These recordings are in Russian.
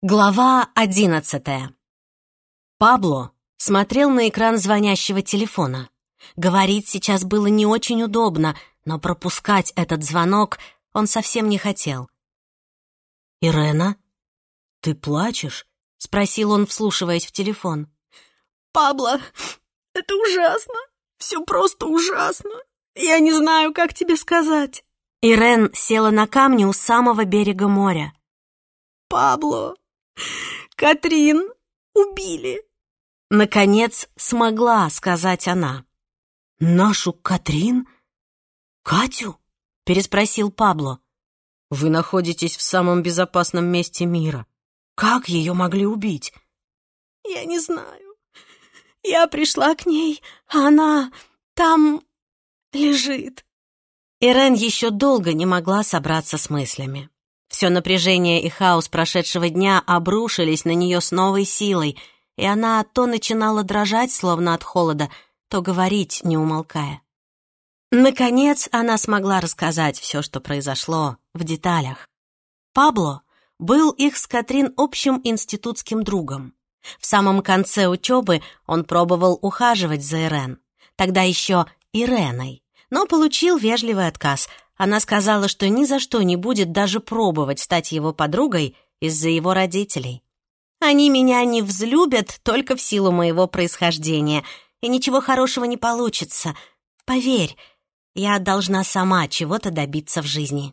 Глава одиннадцатая. Пабло смотрел на экран звонящего телефона. Говорить сейчас было не очень удобно, но пропускать этот звонок он совсем не хотел. «Ирена, ты плачешь?» — спросил он, вслушиваясь в телефон. «Пабло, это ужасно. Все просто ужасно. Я не знаю, как тебе сказать». Ирен села на камни у самого берега моря. «Пабло, Катрин убили!» Наконец смогла сказать она. «Нашу Катрин? Катю?» — переспросил Пабло. «Вы находитесь в самом безопасном месте мира. Как ее могли убить?» «Я не знаю. Я пришла к ней, а она там лежит». Ирен еще долго не могла собраться с мыслями. Все напряжение и хаос прошедшего дня обрушились на нее с новой силой, и она то начинала дрожать, словно от холода, то говорить, не умолкая. Наконец она смогла рассказать все, что произошло, в деталях. Пабло был их с Катрин общим институтским другом. В самом конце учебы он пробовал ухаживать за Ирен, тогда еще Иреной, но получил вежливый отказ — она сказала, что ни за что не будет даже пробовать стать его подругой из-за его родителей. «Они меня не взлюбят только в силу моего происхождения, и ничего хорошего не получится. Поверь, я должна сама чего-то добиться в жизни».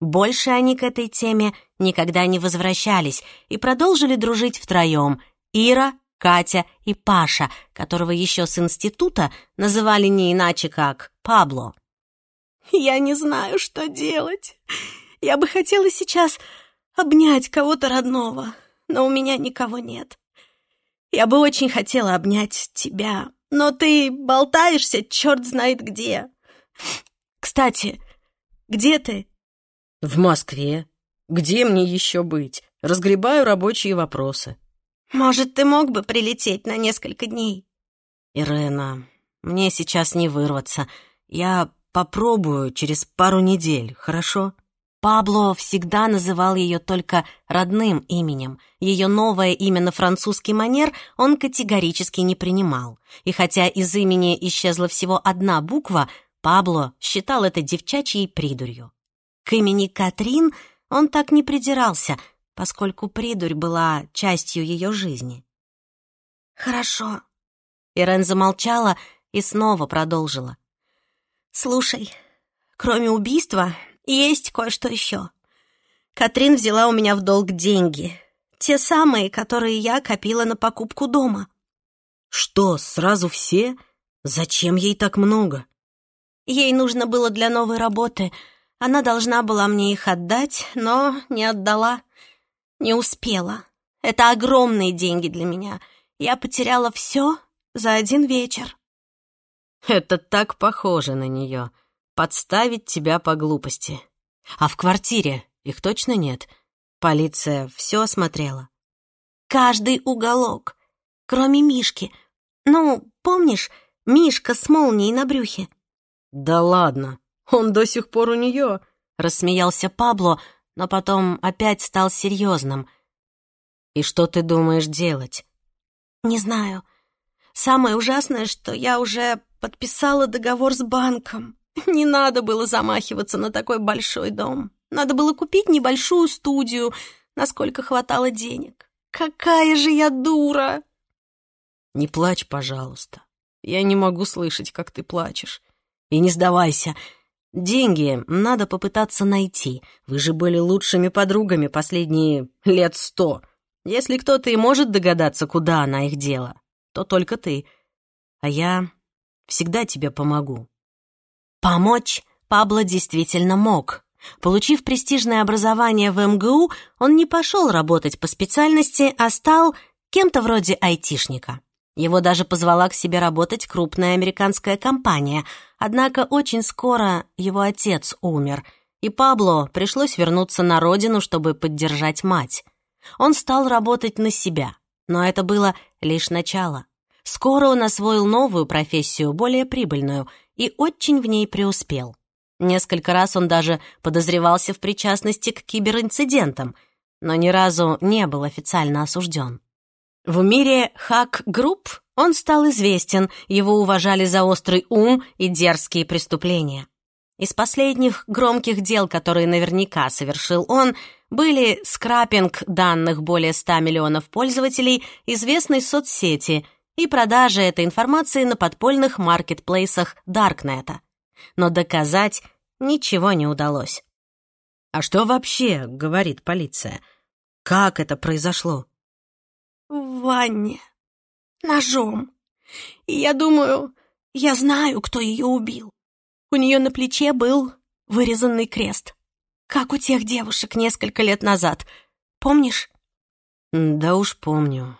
Больше они к этой теме никогда не возвращались и продолжили дружить втроем — Ира, Катя и Паша, которого еще с института называли не иначе как Пабло. Я не знаю, что делать. Я бы хотела сейчас обнять кого-то родного, но у меня никого нет. Я бы очень хотела обнять тебя, но ты болтаешься черт знает где. Кстати, где ты? В Москве. Где мне еще быть? Разгребаю рабочие вопросы. Может, ты мог бы прилететь на несколько дней? Ирена, мне сейчас не вырваться. Я Попробую через пару недель, хорошо?» Пабло всегда называл ее только родным именем. Ее новое имя на французский манер он категорически не принимал. И хотя из имени исчезла всего одна буква, Пабло считал это девчачьей придурью. К имени Катрин он так не придирался, поскольку придурь была частью ее жизни. «Хорошо». Ирен замолчала и снова продолжила. «Слушай, кроме убийства, есть кое-что еще. Катрин взяла у меня в долг деньги. Те самые, которые я копила на покупку дома». «Что, сразу все? Зачем ей так много?» «Ей нужно было для новой работы. Она должна была мне их отдать, но не отдала. Не успела. Это огромные деньги для меня. Я потеряла все за один вечер». Это так похоже на нее. Подставить тебя по глупости. А в квартире их точно нет? Полиция все осмотрела? Каждый уголок, кроме Мишки. Ну, помнишь, Мишка с молнией на брюхе? Да ладно, он до сих пор у нее. Рассмеялся Пабло, но потом опять стал серьезным. И что ты думаешь делать? Не знаю. Самое ужасное, что я уже подписала договор с банком. Не надо было замахиваться на такой большой дом. Надо было купить небольшую студию, насколько хватало денег. Какая же я дура! Не плачь, пожалуйста. Я не могу слышать, как ты плачешь. И не сдавайся. Деньги надо попытаться найти. Вы же были лучшими подругами последние лет сто. Если кто-то и может догадаться, куда она их дела, то только ты. А я всегда тебе помогу». Помочь Пабло действительно мог. Получив престижное образование в МГУ, он не пошел работать по специальности, а стал кем-то вроде айтишника. Его даже позвала к себе работать крупная американская компания, однако очень скоро его отец умер, и Пабло пришлось вернуться на родину, чтобы поддержать мать. Он стал работать на себя, но это было лишь начало. Скоро он освоил новую профессию, более прибыльную, и очень в ней преуспел. Несколько раз он даже подозревался в причастности к киберинцидентам. но ни разу не был официально осужден. В мире хак-групп он стал известен, его уважали за острый ум и дерзкие преступления. Из последних громких дел, которые наверняка совершил он, были скрапинг данных более 100 миллионов пользователей известной соцсети и продажа этой информации на подпольных маркетплейсах Даркнета. Но доказать ничего не удалось. А что вообще говорит полиция? Как это произошло? В ванне. Ножом. И я думаю, я знаю, кто ее убил. У нее на плече был вырезанный крест. Как у тех девушек несколько лет назад. Помнишь? Да уж помню.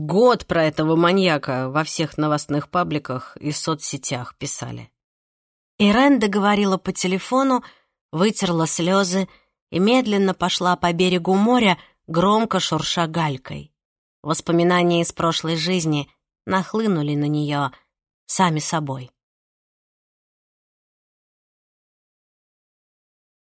Год про этого маньяка во всех новостных пабликах и соцсетях писали. Ирен договорила по телефону, вытерла слезы и медленно пошла по берегу моря, громко шурша галькой. Воспоминания из прошлой жизни нахлынули на нее сами собой.